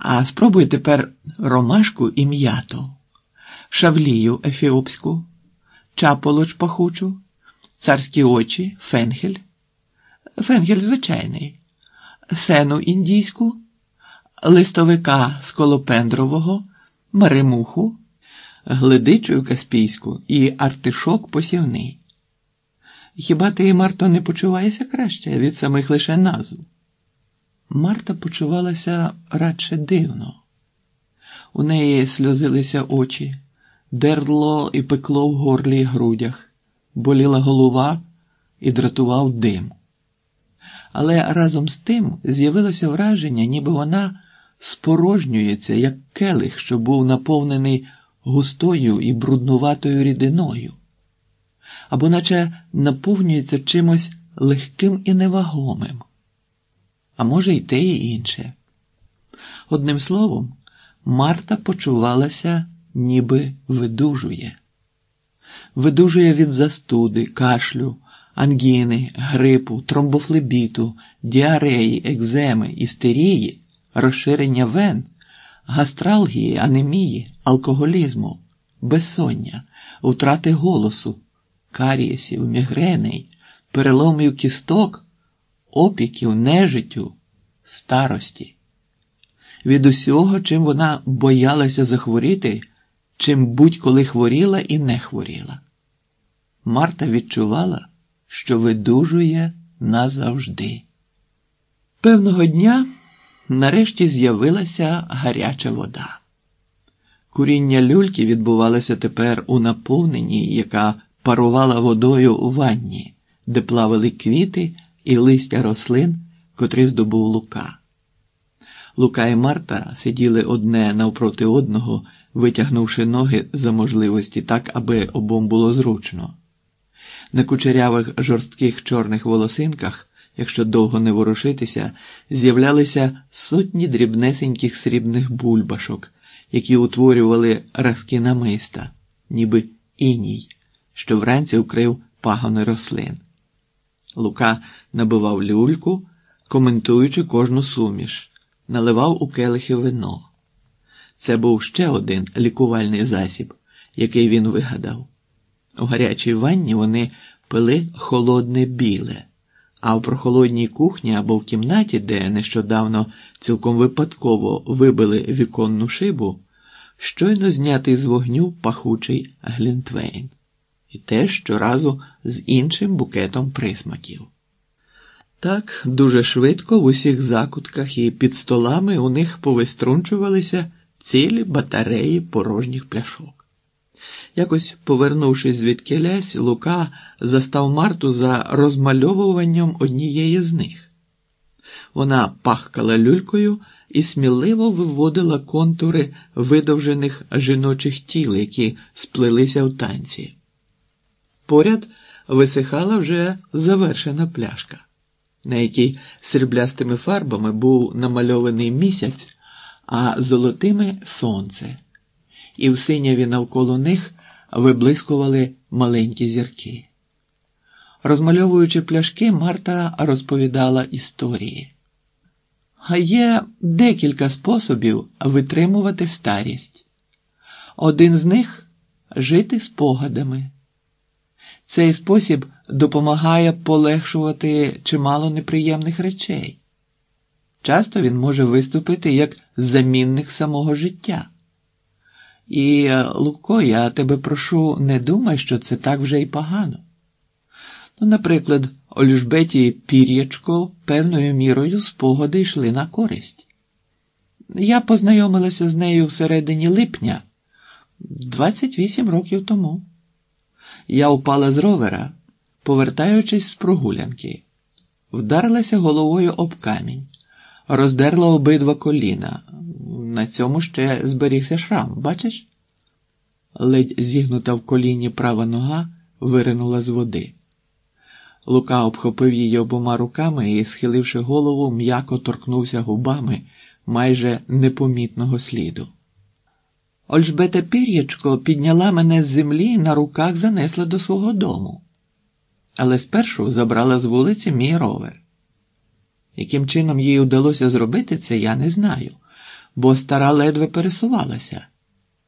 А спробуй тепер ромашку і м'яту, шавлію ефіопську, чаполоч пахучу, царські очі, фенхель, фенхель звичайний, сену індійську, листовика сколопендрового, маремуху, гледичою каспійську. І артишок посівний. Хіба ти, Марто, не почуваєшся краще від самих лише назв? Марта почувалася радше дивно. У неї сльозилися очі, дердло і пекло в горлі й грудях, боліла голова і дратував дим. Але разом з тим з'явилося враження, ніби вона спорожнюється, як келих, що був наповнений густою і бруднуватою рідиною, або наче наповнюється чимось легким і невагомим а може, й те і інше. Одним словом, Марта почувалася, ніби видужує. Видужує від застуди, кашлю, ангіни, грипу, тромбофлебіту, діареї, екземи, істерії, розширення вен, гастралгії, анемії, алкоголізму, безсоння, втрати голосу, карієсів, мігреней, переломів кісток опіків, нежиттю, старості, від усього, чим вона боялася захворіти, чим будь-коли хворіла і не хворіла. Марта відчувала, що видужує назавжди. Певного дня нарешті з'явилася гаряча вода. Куріння люльки відбувалося тепер у наповненні, яка парувала водою у ванні, де плавали квіти і листя рослин, котрі здобув Лука. Лука і Марта сиділи одне навпроти одного, витягнувши ноги за можливості так, аби обом було зручно. На кучерявих жорстких чорних волосинках, якщо довго не ворушитися, з'являлися сотні дрібнесеньких срібних бульбашок, які утворювали разки намиста, ніби іній, що вранці вкрив пагони рослин. Лука набивав люльку, коментуючи кожну суміш, наливав у келихи вино. Це був ще один лікувальний засіб, який він вигадав. У гарячій ванні вони пили холодне біле, а в прохолодній кухні або в кімнаті, де нещодавно цілком випадково вибили віконну шибу, щойно знятий з вогню пахучий глінтвейн і теж щоразу з іншим букетом присмаків. Так дуже швидко в усіх закутках і під столами у них повиструнчувалися цілі батареї порожніх пляшок. Якось, повернувшись звідки лязь, Лука застав Марту за розмальовуванням однієї з них. Вона пахкала люлькою і сміливо виводила контури видовжених жіночих тіл, які сплелися в танці. Поряд висихала вже завершена пляшка, на якій сріблястими фарбами був намальований місяць, а золотими сонце, і в синяві навколо них виблискували маленькі зірки. Розмальовуючи пляшки, Марта розповідала історії. А є декілька способів витримувати старість. Один з них жити спогадами. Цей спосіб допомагає полегшувати чимало неприємних речей. Часто він може виступити як замінник самого життя. І, е, Луко, я тебе прошу, не думай, що це так вже й погано. Ну, наприклад, Ольжбеті Пір'ячко певною мірою спогади йшли на користь. Я познайомилася з нею всередині липня 28 років тому. Я упала з ровера, повертаючись з прогулянки, вдарилася головою об камінь, роздерла обидва коліна. На цьому ще зберігся шрам, бачиш? Ледь зігнута в коліні права нога виринула з води. Лука обхопив її обома руками і, схиливши голову, м'яко торкнувся губами майже непомітного сліду. Ольжбета Пір'ячко підняла мене з землі і на руках занесла до свого дому, але спершу забрала з вулиці мій ровер. Яким чином їй удалося зробити це, я не знаю. бо стара ледве пересувалася.